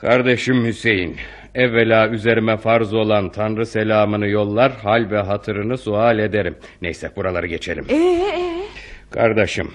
Kardeşim Hüseyin, evvela üzerime farz olan Tanrı selamını yollar, hal ve hatırını sual ederim. Neyse buraları geçelim. Ee, ee? Kardeşim,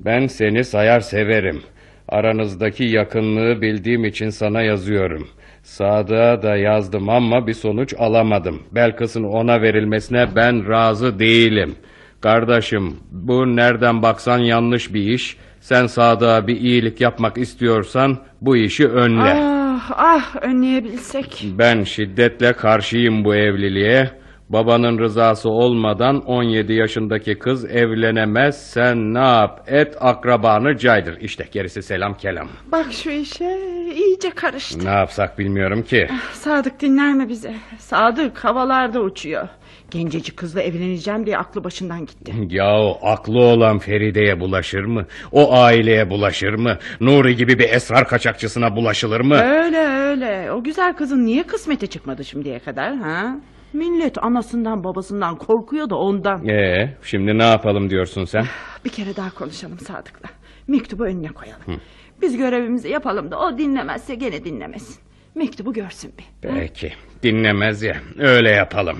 ben seni sayar severim. Aranızdaki yakınlığı bildiğim için sana yazıyorum. Sadık'a da yazdım ama bir sonuç alamadım. Belkıs'ın ona verilmesine ben razı değilim. Kardeşim, bu nereden baksan yanlış bir iş. Sen Sadık'a bir iyilik yapmak istiyorsan bu işi önle. Ah ah önleyebilsek. Ben şiddetle karşıyım bu evliliğe. Babanın rızası olmadan 17 yaşındaki kız evlenemez. Sen ne yap et akrabanı caydır. İşte gerisi selam kelam. Bak şu işe iyice karıştı. Ne yapsak bilmiyorum ki. Sadık dinler mi bize? Sadık havalarda uçuyor. Gencecik kızla evleneceğim diye aklı başından gitti. Yahu aklı olan Feride'ye bulaşır mı? O aileye bulaşır mı? Nuri gibi bir esrar kaçakçısına bulaşılır mı? Öyle öyle. O güzel kızın niye kısmete çıkmadı şimdiye kadar ha? Millet anasından babasından korkuyor da ondan. Ee, şimdi ne yapalım diyorsun sen? Bir kere daha konuşalım Sadık'la. Mektubu önüne koyalım. Biz görevimizi yapalım da o dinlemezse gene dinlemesin. Mektubu görsün bir. Peki, dinlemez ya. Öyle yapalım.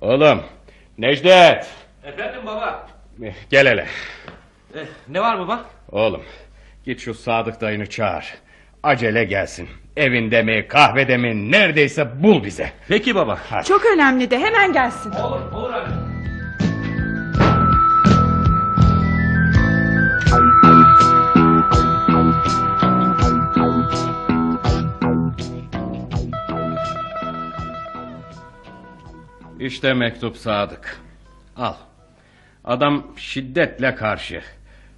Oğlum, Necdet! Efendim baba. Gel hele. Eh, ne var baba? Oğlum, git şu Sadık dayını çağır. Acele gelsin. Evinde mi, kahvede mi, neredeyse bul bize. Peki baba. Çok önemli de hemen gelsin. Olur, olur abi. İşte mektup Sadık. Al. Adam şiddetle karşı.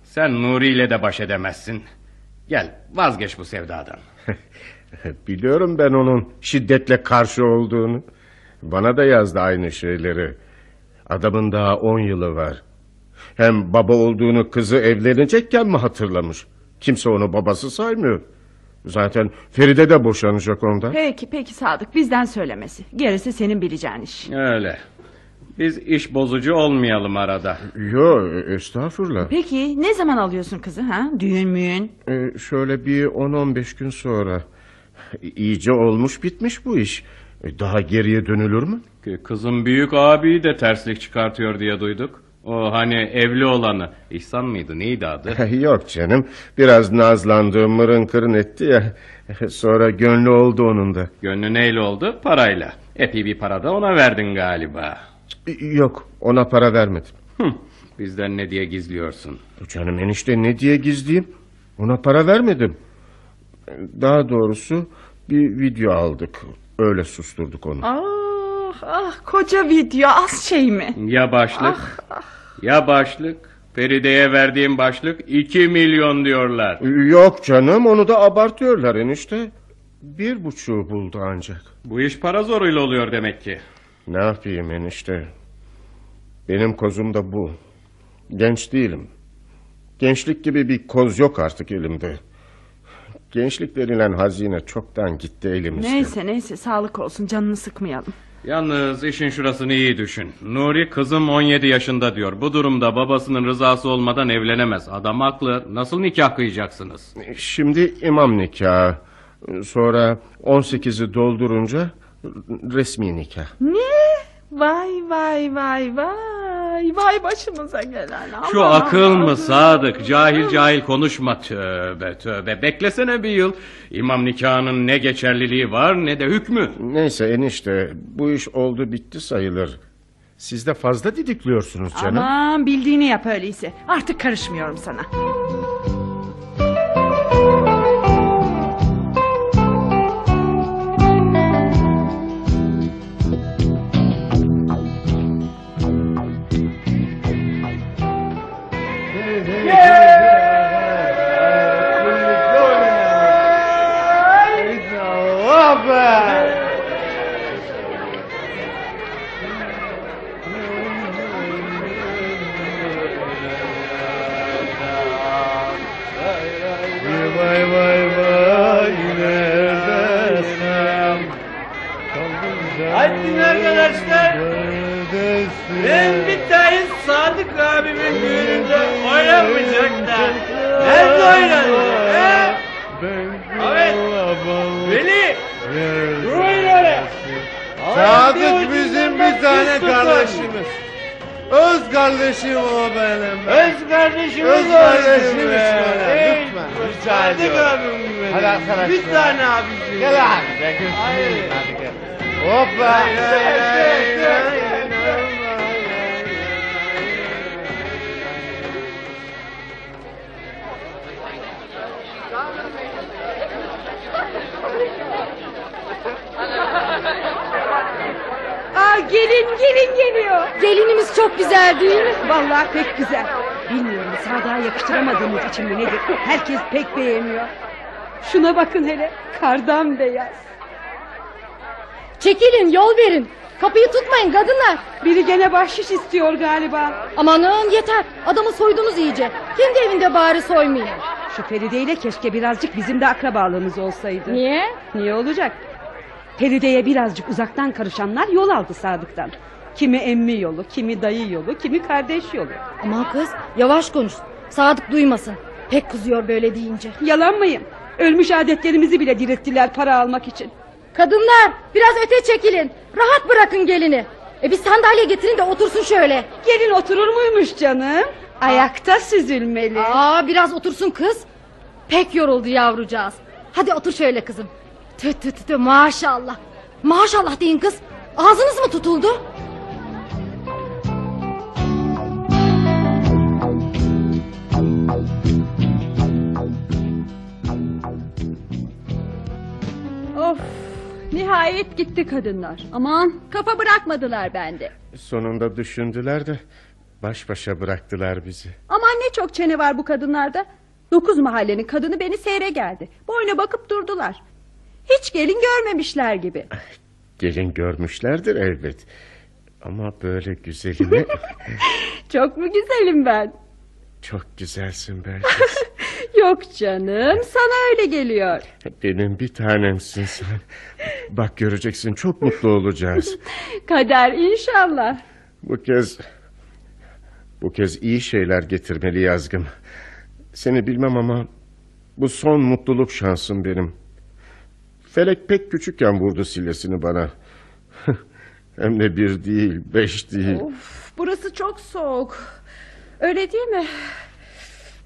Sen Nuri ile de baş edemezsin. Gel vazgeç bu sevdadan. Biliyorum ben onun şiddetle karşı olduğunu. Bana da yazdı aynı şeyleri. Adamın daha on yılı var. Hem baba olduğunu kızı evlenecekken mi hatırlamış? Kimse onu babası saymıyor. Zaten Feride de boşanacak ondan. Peki peki Sadık bizden söylemesi. Gerisi senin bileceğin iş. Öyle. Biz iş bozucu olmayalım arada. Yo estağfurullah. Peki ne zaman alıyorsun kızı ha? Düğün müğün? Ee, şöyle bir 10-15 gün sonra. İyice olmuş bitmiş bu iş. E, Daha geriye dönülür mü? Kızım büyük abiyi de terslik çıkartıyor diye duyduk. O hani evli olanı. İhsan mıydı neydi adı? Yok canım. Biraz nazlandı mırın kırın etti ya. Sonra gönlü oldu onun da. Gönlü neyle oldu? Parayla. Epey bir para da ona verdin galiba. Yok ona para vermedim. Hıh, bizden ne diye gizliyorsun? Canım enişte ne diye gizleyeyim? Ona para vermedim. Daha doğrusu bir video aldık. Öyle susturduk onu. Ah ah koca video az şey mi? Ya başlık? Ya başlık? Feride'ye verdiğim başlık 2 milyon diyorlar. Yok canım onu da abartıyorlar enişte. Bir buçuğu buldu ancak. Bu iş para zoruyla oluyor demek ki. Ne yapayım enişte? Benim kozum da bu. Genç değilim. Gençlik gibi bir koz yok artık elimde. Gençlik denilen hazine çoktan gitti elimizden. Neyse neyse sağlık olsun canını sıkmayalım. Yalnız işin şurasını iyi düşün. Nuri kızım 17 yaşında diyor. Bu durumda babasının rızası olmadan evlenemez. Adam haklı. Nasıl nikah kıyacaksınız? Şimdi imam nikahı. Sonra 18'i doldurunca resmi nikah. Ne? Vay vay vay vay. Vay başımıza gelen. Şu Aman akıl Allah'ım. mı Sadık? Cahil cahil konuşma. Tövbe tövbe. Beklesene bir yıl. İmam nikahının ne geçerliliği var ne de hükmü. Neyse enişte bu iş oldu bitti sayılır. Siz de fazla didikliyorsunuz canım. Aman bildiğini yap öyleyse. Artık karışmıyorum sana. Vay Hayır. Hoppa. Aa, gelin gelin geliyor. Gelinimiz çok güzel değil mi? Vallahi pek güzel. Bilmiyorum Sadık'a yakıştıramadığımız için mi nedir? Herkes pek beğeniyor. Şuna bakın hele. Kardan beyaz. Çekilin yol verin. Kapıyı tutmayın kadınlar. Biri gene bahşiş istiyor galiba. Amanın yeter. Adamı soydunuz iyice. Kendi evinde bari soymayın. Şu Feride ile keşke birazcık bizim de akrabalığımız olsaydı. Niye? Niye olacak? Feride'ye birazcık uzaktan karışanlar yol aldı Sadık'tan. Kimi emmi yolu, kimi dayı yolu, kimi kardeş yolu. Aman kız yavaş konuş. Sadık duymasın. Pek kızıyor böyle deyince. Yalan mıyım? Ölmüş adetlerimizi bile direttiler para almak için. Kadınlar biraz öte çekilin. Rahat bırakın gelini. E bir sandalye getirin de otursun şöyle. Gelin oturur muymuş canım? Ayakta süzülmeli. Aa biraz otursun kız. Pek yoruldu yavrucağız. Hadi otur şöyle kızım. Tü tü tü tü maşallah. Maşallah deyin kız. Ağzınız mı tutuldu? Of nihayet gitti kadınlar. Aman kafa bırakmadılar bende. Sonunda düşündüler de baş başa bıraktılar bizi. Aman ne çok çene var bu kadınlarda. Dokuz mahallenin kadını beni seyre geldi. Boyuna bakıp durdular. Hiç gelin görmemişler gibi. Gelin görmüşlerdir elbet. Ama böyle güzelini Çok mu güzelim ben? çok güzelsin Belkıs. Yok canım sana öyle geliyor. Benim bir tanemsin sen. Bak göreceksin çok mutlu olacağız. Kader inşallah. Bu kez bu kez iyi şeyler getirmeli yazgım. Seni bilmem ama bu son mutluluk şansım benim. Felek pek küçükken vurdu sillesini bana. Hem de bir değil, beş değil. Of, burası çok soğuk. Öyle değil mi?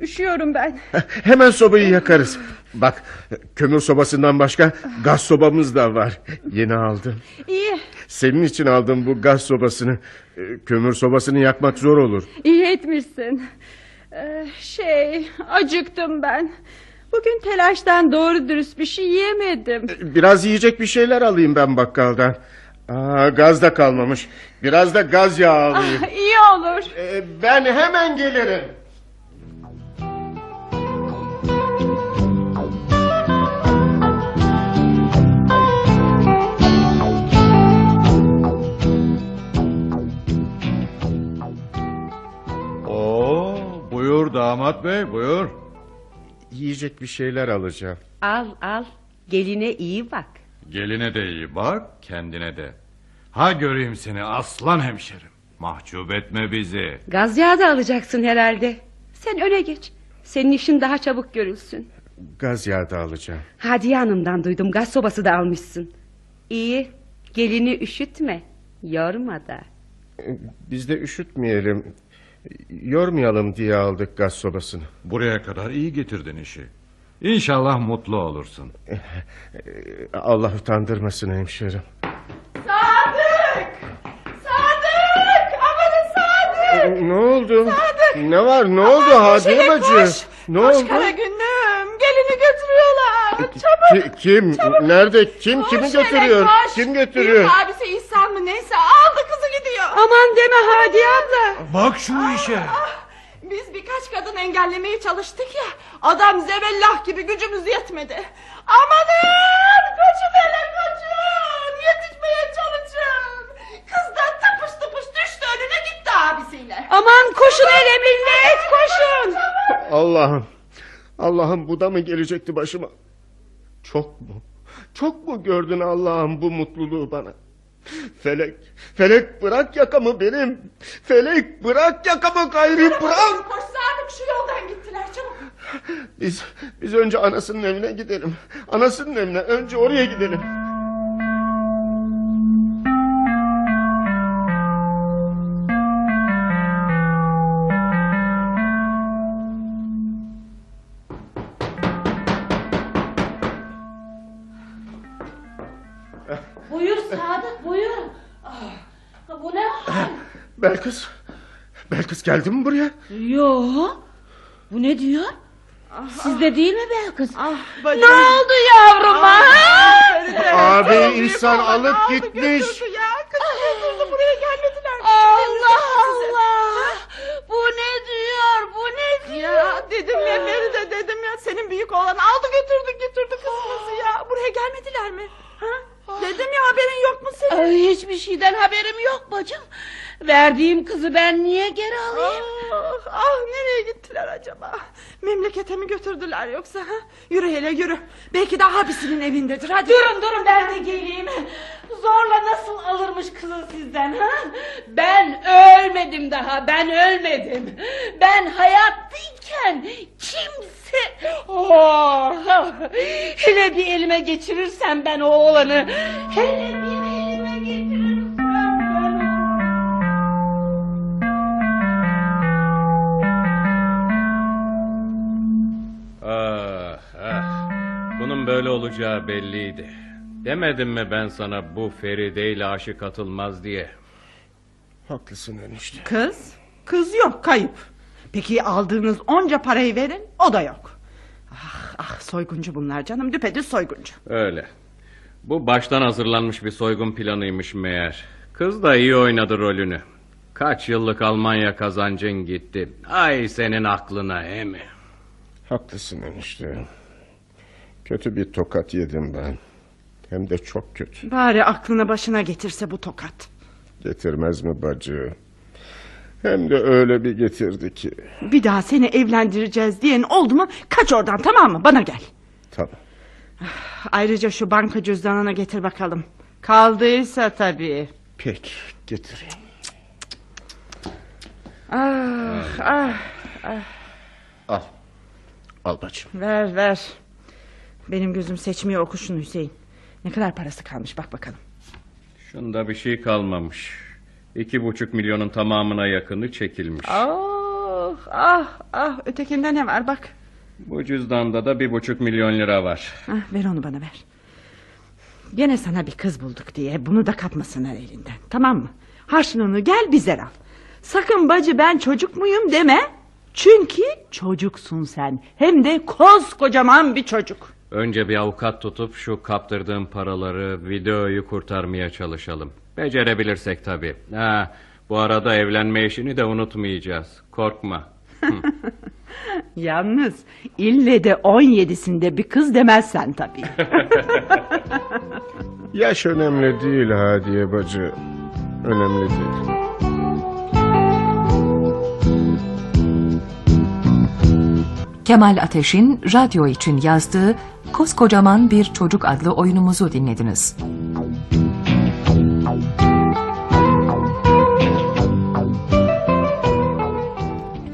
Üşüyorum ben. Hemen sobayı yakarız. Bak, kömür sobasından başka gaz sobamız da var. Yeni aldım. İyi, Senin için aldım bu gaz sobasını. Ee, Kömür sobasını yakmak zor olur. iyi etmişsin. Ee, şey, acıktım ben. Bugün telaştan doğru dürüst bir şey yemedim. Biraz yiyecek bir şeyler alayım ben bakkaldan. Aa, gaz da kalmamış. Biraz da gaz yağı alayım. Ah, iyi olur. Ee, ben hemen gelirim. Damat bey buyur. Yiyecek bir şeyler alacağım. Al al. Geline iyi bak. Geline de iyi bak kendine de. Ha göreyim seni aslan hemşerim. Mahcup etme bizi. Gaz yağı da alacaksın herhalde. Sen öne geç. Senin işin daha çabuk görülsün. Gaz yağı da alacağım. Hadiye Hanım'dan duydum gaz sobası da almışsın. İyi. Gelini üşütme. Yorma da. Biz de üşütmeyelim. Yormayalım diye aldık gaz sobasını. Buraya kadar iyi getirdin işi. İnşallah mutlu olursun. Allah utandırmasın hemşerim. Sadık! Sadık! Amanın Sadık! Ne oldu? Sadık! Ne var? Ne oldu Şeref, bacı? koş! Ne koş oldu? kara günüm! Gelini götürüyorlar! Çabuk! Ki- kim? Nerede? Kim? Koş kimi götürüyor? koş! Kim götürüyor? Büyük abisi İhsan mı neyse aldı kızı gidiyor. Aman deme Hadiye abla. Bak şu işe. Biz birkaç kadın engellemeye çalıştık ya. Adam zebellah gibi gücümüz yetmedi. Amanın! Kaçın hele kaçın! Yetişmeye çalışın! Kız da tıpış tıpış düştü önüne gitti abisiyle. Aman koşun hele millet koşun. Allah'ım. Allah'ım bu da mı gelecekti başıma? Çok mu? Çok mu gördün Allah'ım bu mutluluğu bana? Felek, felek bırak yakamı benim. Felek bırak yakamı gayri bırak. Koş Sadık şu yoldan gittiler çabuk. Biz, biz önce anasının evine gidelim. Anasının evine önce oraya gidelim. Belkıs, Belkıs geldi mi buraya? Yo. Bu ne diyor? Sizde değil mi Belkıs? bacım. ne oldu yavruma? Abi insan alıp gitmiş. Ya kızı götürdü buraya gelmediler. Allah Allah. Bu ne diyor? Bu ne diyor? Ya dedim ya Feride dedim ya senin büyük oğlan aldı götürdü götürdü kızımızı ya. Buraya gelmediler mi? Ha? Dedim ya haberin yok mu senin? Ay, hiçbir şeyden haberim yok bacım. Verdiğim kızı ben niye geri alayım? Ah, ah nereye gittiler acaba? Memlekete mi götürdüler yoksa? Ha? Yürü hele yürü. Belki de abisinin evindedir. Hadi. Durun durun ben de geleyim. Zorla nasıl alırmış kızı sizden ha? Ben ölmedim daha ben ölmedim. Ben hayattayken kimse... Oh, hele bir elime geçirirsem ben o oğlanı... Hele bir elime geçirirsem Bunun böyle olacağı belliydi. Demedim mi ben sana bu Feride ile aşık atılmaz diye? Haklısın enişte. Kız? Kız yok kayıp. Peki aldığınız onca parayı verin o da yok. Ah ah soyguncu bunlar canım düpedüz soyguncu. Öyle. Bu baştan hazırlanmış bir soygun planıymış meğer. Kız da iyi oynadı rolünü. Kaç yıllık Almanya kazancın gitti. Ay senin aklına he mi? Haklısın enişte. Kötü bir tokat yedim ben. Hem de çok kötü. Bari aklına başına getirse bu tokat. Getirmez mi bacı? Hem de öyle bir getirdi ki. Bir daha seni evlendireceğiz diyen oldu mu kaç oradan tamam mı bana gel. Tamam. Ayrıca şu banka cüzdanını getir bakalım. Kaldıysa tabii. Peki getireyim. Ah ah ah. Al. Al bacım. Ver ver. Benim gözüm seçmiyor oku şunu Hüseyin. Ne kadar parası kalmış bak bakalım. Şunda bir şey kalmamış. İki buçuk milyonun tamamına yakını çekilmiş. Ah ah ah ötekinde ne var bak. Bu cüzdanda da bir buçuk milyon lira var. Ah, ver onu bana ver. Gene sana bir kız bulduk diye bunu da kapmasınlar elinden. Tamam mı? Harçlığını gel bize al. Sakın bacı ben çocuk muyum deme. Çünkü çocuksun sen. Hem de koskocaman bir çocuk. Önce bir avukat tutup şu kaptırdığım paraları, videoyu kurtarmaya çalışalım. Becerebilirsek tabii. Ha, bu arada evlenme işini de unutmayacağız. Korkma. Yalnız ille de 17'sinde bir kız demezsen tabii. Yaş önemli değil Hadiye bacı. Önemli değil. Kemal Ateş'in radyo için yazdığı Koskocaman Bir Çocuk adlı oyunumuzu dinlediniz.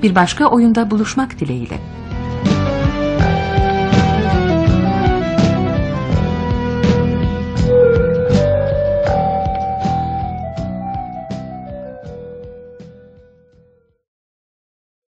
Bir başka oyunda buluşmak dileğiyle.